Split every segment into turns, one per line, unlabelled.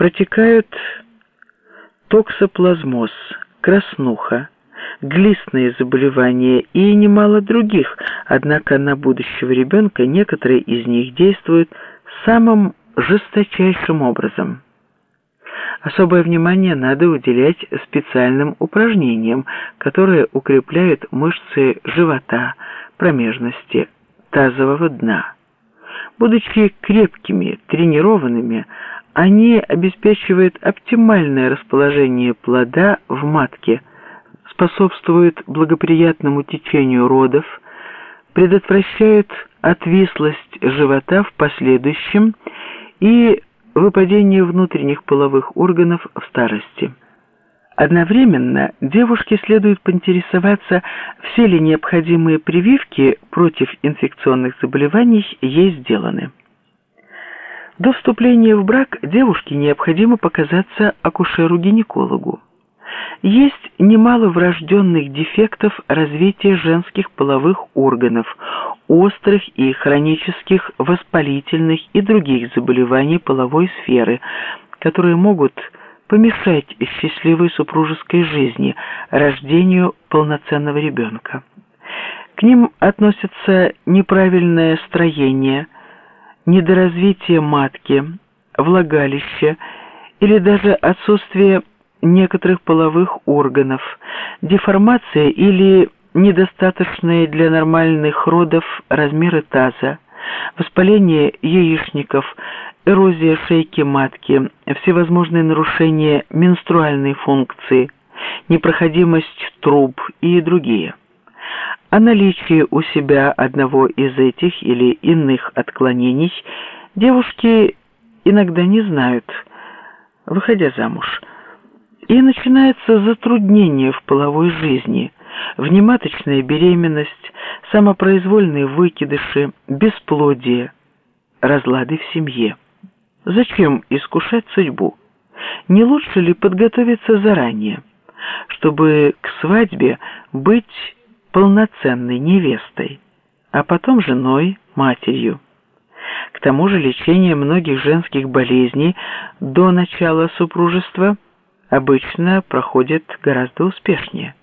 протекают токсоплазмоз, краснуха, глистные заболевания и немало других, однако на будущего ребенка некоторые из них действуют самым жесточайшим образом. Особое внимание надо уделять специальным упражнениям, которые укрепляют мышцы живота, промежности, тазового дна. Будучи крепкими, тренированными, они обеспечивают оптимальное расположение плода в матке, способствуют благоприятному течению родов, предотвращают отвислость живота в последующем и выпадение внутренних половых органов в старости. Одновременно девушке следует поинтересоваться, все ли необходимые прививки против инфекционных заболеваний ей сделаны. До вступления в брак девушке необходимо показаться акушеру-гинекологу. Есть немало врожденных дефектов развития женских половых органов, острых и хронических воспалительных и других заболеваний половой сферы, которые могут помешать счастливой супружеской жизни, рождению полноценного ребенка. К ним относятся неправильное строение, недоразвитие матки, влагалища или даже отсутствие некоторых половых органов, деформация или недостаточные для нормальных родов размеры таза, воспаление яичников, эрозия шейки матки, всевозможные нарушения менструальной функции, непроходимость труб и другие. О наличии у себя одного из этих или иных отклонений девушки иногда не знают, выходя замуж. И начинается затруднение в половой жизни, внематочная беременность, самопроизвольные выкидыши, бесплодие, разлады в семье. Зачем искушать судьбу? Не лучше ли подготовиться заранее, чтобы к свадьбе быть полноценной невестой, а потом женой, матерью? К тому же лечение многих женских болезней до начала супружества обычно проходит гораздо успешнее.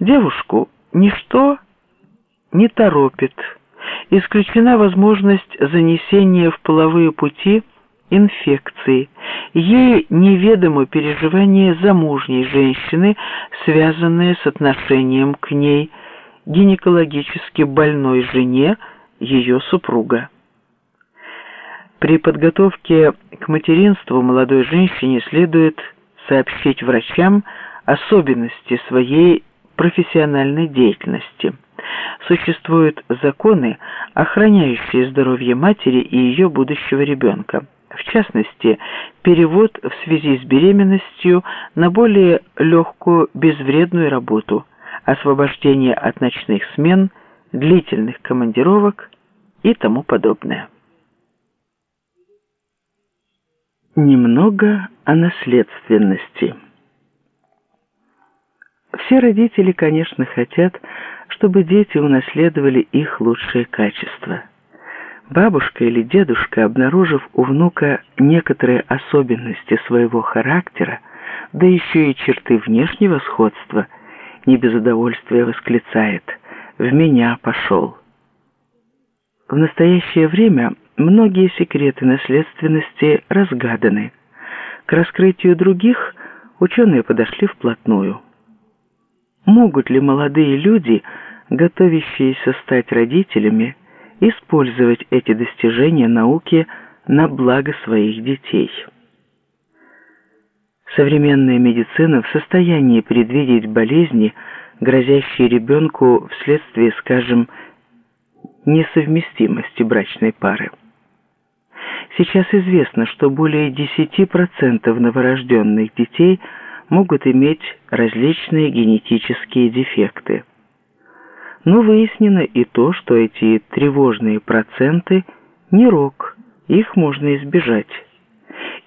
Девушку ничто не торопит, исключена возможность занесения в половые пути – инфекции. Ей неведомо переживания замужней женщины, связанные с отношением к ней, гинекологически больной жене, ее супруга. При подготовке к материнству молодой женщине следует сообщить врачам особенности своей профессиональной деятельности. Существуют законы, охраняющие здоровье матери и ее будущего ребенка в частности, перевод в связи с беременностью на более легкую безвредную работу, освобождение от ночных смен, длительных командировок и тому подобное. Немного о наследственности. Все родители, конечно, хотят, чтобы дети унаследовали их лучшие качества – Бабушка или дедушка, обнаружив у внука некоторые особенности своего характера, да еще и черты внешнего сходства, не без удовольствия восклицает «В меня пошел». В настоящее время многие секреты наследственности разгаданы. К раскрытию других ученые подошли вплотную. Могут ли молодые люди, готовящиеся стать родителями, использовать эти достижения науки на благо своих детей. Современная медицина в состоянии предвидеть болезни, грозящие ребенку вследствие, скажем, несовместимости брачной пары. Сейчас известно, что более 10% новорожденных детей могут иметь различные генетические дефекты. Но выяснено и то, что эти тревожные проценты не рок, их можно избежать.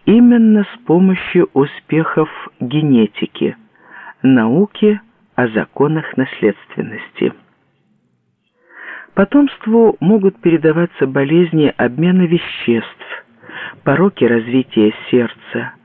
Именно с помощью успехов генетики, науки о законах наследственности. Потомству могут передаваться болезни обмена веществ, пороки развития сердца,